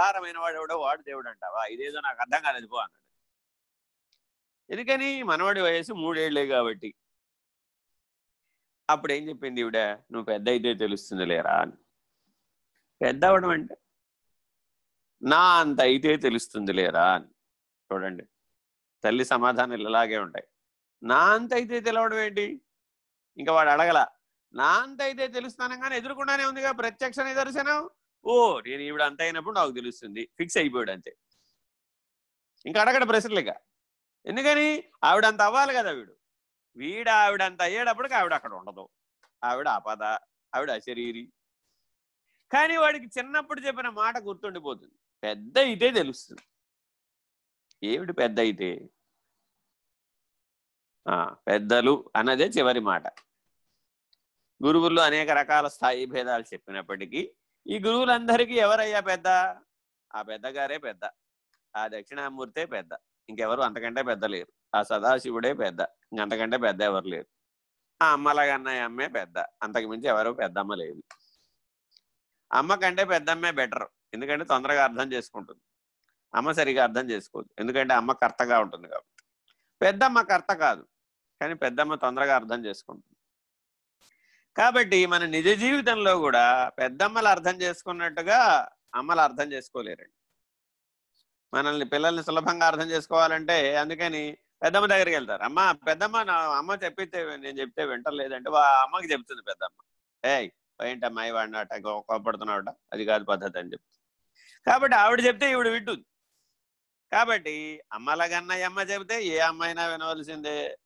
ఆధారమైన వాడు ఎవడో వాడు దేవుడు అంటావా ఇదేదో నాకు అర్థం కాలేదు పో అన్నాడు. ఎందుకని? మనవాడి వయసు మూడేళ్ళే కాబట్టి. అప్పుడు ఏం చెప్పింది ఈవిడ? నువ్వు పెద్ద అయితే తెలుస్తుంది లేరా అని. పెద్ద అవడం అంటే? నా అంత అయితే తెలుస్తుంది లేరా అని. చూడండి. తల్లి సమాధానాలు ఇలాగే ఉంటాయి. నా అంత అయితే తెలవడం ఏంటి? ఇంకా వాడు అడగల. నా అంత అయితే తెలుస్తానగానే ఎదురుకుండానే ఉందిగా ప్రత్యక్ష నిదర్శనం? ఓ నేను ఈవిడ అంత అయినప్పుడు నాకు తెలుస్తుంది. ఫిక్స్ అయిపోయాడు అంతే. ఇంకా అడగడ ప్రశ్నలేక ఎందుకని? ఆవిడంత అవ్వాలి కదా వీడు. వీడు ఆవిడంత అయ్యేటప్పటికి ఆవిడ అక్కడ ఉండదు. ఆవిడ ఆపద ఆవిడ అశరీరి. కానీ వాడికి చిన్నప్పుడు చెప్పిన మాట గుర్తుండిపోతుంది. పెద్ద అయితే తెలుస్తుంది. ఏమిటి పెద్ద అయితే? పెద్దలు అన్నదే చివరి మాట. గురువుల్లో అనేక రకాల స్థాయి భేదాలు చెప్పినప్పటికీ ఈ గురువులందరికీ ఎవరయ్యా పెద్ద? ఆ పెద్దగారే పెద్ద. ఆ దక్షిణామూర్తే పెద్ద. ఇంకెవరు అంతకంటే పెద్ద లేరు. ఆ సదాశివుడే పెద్ద. ఇంకంతకంటే పెద్ద ఎవరు లేరు. ఆ అమ్మలాగన్నయ్య అమ్మే పెద్ద. అంతకు మించి ఎవరు పెద్దమ్మ లేదు. అమ్మ కంటే పెద్దమ్మే బెటర్. ఎందుకంటే తొందరగా అర్థం చేసుకుంటుంది. అమ్మ సరిగా అర్థం చేసుకోదు. ఎందుకంటే అమ్మ కర్తగా ఉంటుంది కాబట్టి. పెద్దమ్మ కర్త కాదు. కానీ పెద్దమ్మ తొందరగా అర్థం చేసుకుంటుంది. కాబట్టి మన నిజ జీవితంలో కూడా పెద్దమ్మలు అర్థం చేసుకున్నట్టుగా అమ్మలు అర్థం చేసుకోలేరండి. మనల్ని పిల్లల్ని సులభంగా అర్థం చేసుకోవాలంటే అందుకని పెద్దమ్మ దగ్గరికి వెళ్తారు. అమ్మ పెద్దమ్మ నా అమ్మ చెప్పితే నేను చెప్తే వింటలేదంటే వా అమ్మకి చెప్తుంది పెద్దమ్మ. ఏయ్ ఏంటమ్మా వాడినట కోపడుతున్నావుట? అది కాదు పద్ధతి అని చెప్తుంది. కాబట్టి ఆవిడ చెప్తే ఈవిడ వింటుంది. కాబట్టి అమ్మల కన్నా అమ్మ చెబితే ఏ అమ్మైనా వినవలసిందే.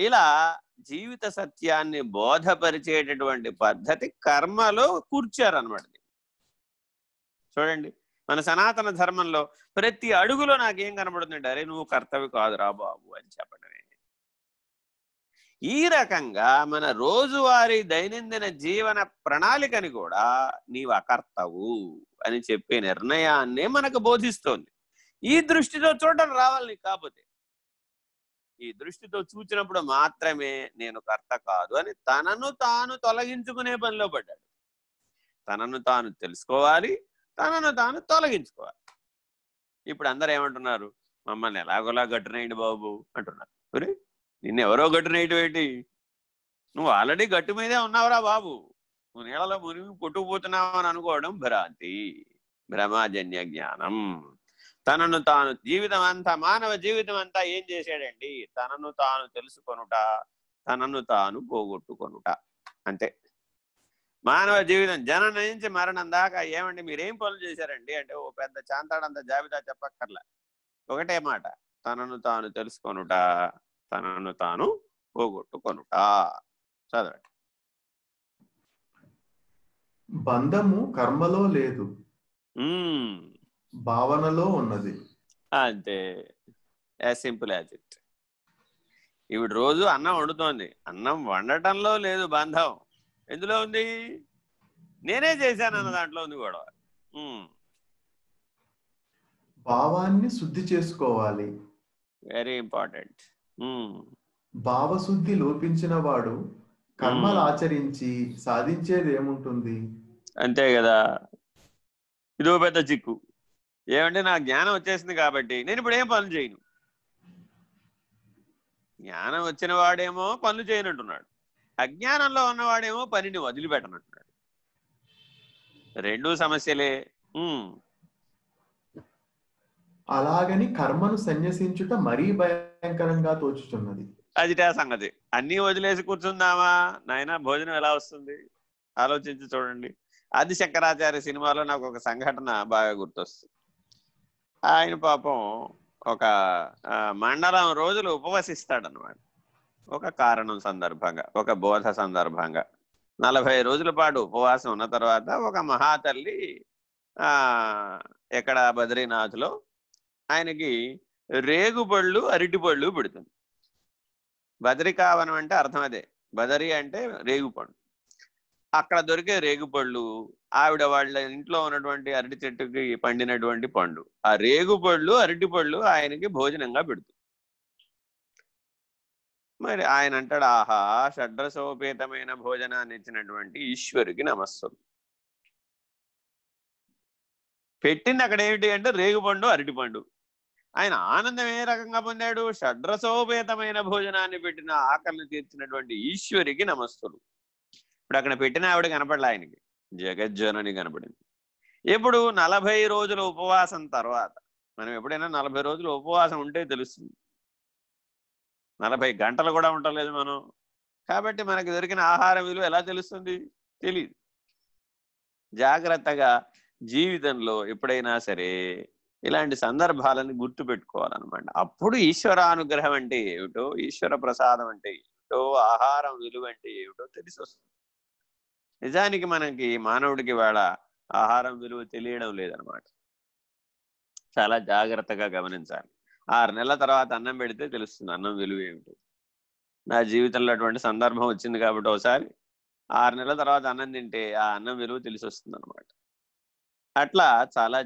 ఇలా జీవిత సత్యాన్ని బోధపరిచేటటువంటి పద్ధతి కర్మలో కూర్చారనమాట చూడండి మన సనాతన ధర్మంలో ప్రతి అడుగులో నాకేం కనబడుతుందంటే అరే నువ్వు కర్తవి కాదురా బాబు అని చెప్పడమే. ఈ రకంగా మన రోజువారీ దైనందిన జీవన ప్రణాళికని కూడా నీవు అకర్తవు అని చెప్పే నిర్ణయాన్నే మనకు బోధిస్తోంది. ఈ దృష్టితో చూడడం రావాలి నీకు కాకపోతే. ఈ దృష్టితో చూచినప్పుడు మాత్రమే నేను కర్త కాదు అని తనను తాను తొలగించుకునే పనిలో పడ్డాడు. తనను తాను తెలుసుకోవాలి తనను తాను తొలగించుకోవాలి. ఇప్పుడు అందరు ఏమంటున్నారు? మమ్మల్ని ఎలాగోలా గట్టునేయండి బాబు అంటున్నారు. ఒరే నిన్ను ఎవరో గట్టునేయటం ఏంటి? నువ్వు ఆల్రెడీ గట్టు మీదే ఉన్నావురా బాబు. నువ్వు నీళ్ళలో మునిగి కొట్టుకుపోతున్నావు అని అనుకోవడం భ్రాంతి. భ్రమాజన్య జ్ఞానం. తనను తాను జీవితం అంతా మానవ జీవితం అంతా ఏం చేశాడండి? తనను తాను తెలుసుకొనుట తనను తాను పోగొట్టుకొనుట. అంతే. మానవ జీవితం జనన నుంచి మరణం దాకా ఏమండి? మీరేం పనులు చేశారండి? అంటే ఓ పెద్ద చాంతాడంత జాబితా చెప్పక్కర్లా. ఒకటే మాట. తనను తాను తెలుసుకొనుట తనను తాను పోగొట్టుకొనుట. చదవండి. బంధము కర్మలో లేదు. భావనలో ఉన్నది. అంతే. సింపుల్ యాజ్ ఇట్ ఈవిడ రోజు అన్నం వండుతోంది. అన్నం వండటంలో లేదు బంధం. ఎందులో ఉంది? నేనే చేశాను అన్న దాంట్లో ఉంది గొడవ. భావాన్ని శుద్ధి చేసుకోవాలి. వెరీ ఇంపార్టెంట్ భావశుద్ధి లోపించిన వాడు కర్మలు ఆచరించి సాధించేది ఏముంటుంది? అంతే కదా. ఇదో పెద్ద చిక్కు. ఏమంటే నాకు జ్ఞానం వచ్చేసింది కాబట్టి నేను ఇప్పుడు ఏం పనులు చేయను. జ్ఞానం వచ్చిన వాడేమో పనులు చేయనంటున్నాడు. అజ్ఞానంలో ఉన్నవాడేమో పనిని వదిలిపెట్టనంటున్నాడు. రెండూ సమస్యలే. అలాగని కర్మను సన్యసించుట మరీ భయంకరంగా తోచుచున్నది. అదిటే సంగతి. అన్నీ వదిలేసి కూర్చుందామా? నాయన భోజనం ఎలా వస్తుంది? ఆలోచించి చూడండి. ఆది శంకరాచార్య సినిమాలో నాకు ఒక సంఘటన బాగా గుర్తొస్తుంది. ఆయన పాపం ఒక మండలం రోజులు ఉపవసిస్తాడనమాట ఒక కారణం సందర్భంగా ఒక బోధ సందర్భంగా. నలభై రోజుల పాటు ఉపవాసం ఉన్న తర్వాత ఒక మహాతల్లి ఆ ఎక్కడ బద్రీనాథ్లో ఆయనకి రేగుబళ్ళు అరటిపళ్ళు పెడుతుంది. బదరికావనం అంటే అర్థం అదే. బదరి అంటే రేగుపండు అక్కడ దొరికే రేగుపళ్ళు ఆవిడ వాళ్ళ ఇంట్లో ఉన్నటువంటి అరటి చెట్టుకి పండినటువంటి పండు. ఆ రేగుపళ్ళు అరటిపళ్ళు ఆయనకి భోజనంగా పెడుతుంది మరి ఆయన అంటాడు ఆహా షడ్రసోపేతమైన భోజనాన్ని ఇచ్చినటువంటి ఈశ్వరుకి నమస్సు పెట్టింది అక్కడ ఏమిటి అంటే రేగుపండు అరటిపండు. ఆయన ఆనందం ఏ రకంగా పొందాడు? షడ్రసోపేతమైన భోజనాన్ని పెట్టిన ఆకలిని తీర్చినటువంటి ఈశ్వరికి నమస్తులు ఇప్పుడు అక్కడ పెట్టిన ఆవిడ కనపడలే ఆయనకి. జగజ్జనని కనపడింది. ఇప్పుడు నలభై రోజుల ఉపవాసం తర్వాత మనం ఎప్పుడైనా నలభై రోజులు ఉపవాసం ఉంటే తెలుస్తుంది. నలభై గంటలు కూడా ఉండలేదు మనం. కాబట్టి మనకి దొరికిన ఆహార విలువ ఎలా తెలుస్తుంది? తెలియదు జాగ్రత్తగా జీవితంలో ఎప్పుడైనా సరే ఇలాంటి సందర్భాలను గుర్తు పెట్టుకోవాలన్నమాట. అప్పుడు ఈశ్వరానుగ్రహం అంటే ఏమిటో ఈశ్వర ప్రసాదం అంటే ఏమిటో ఆహారం విలువ అంటే ఏమిటో తెలిసి వస్తుంది నిజానికి మనకి మానవుడికి వేళ ఆహారం విలువ తెలియడం లేదనమాట చాలా జాగ్రత్తగా గమనించాలి. ఆరు నెలల తర్వాత అన్నం పెడితే తెలుస్తుంది అన్నం విలువ ఏమిటి. నా జీవితంలో అటువంటి సందర్భం వచ్చింది కాబట్టి ఒకసారి ఆరు నెలల తర్వాత అన్నం తింటే ఆ అన్నం విలువ తెలిసి వస్తుంది అనమాట అట్లా చాలా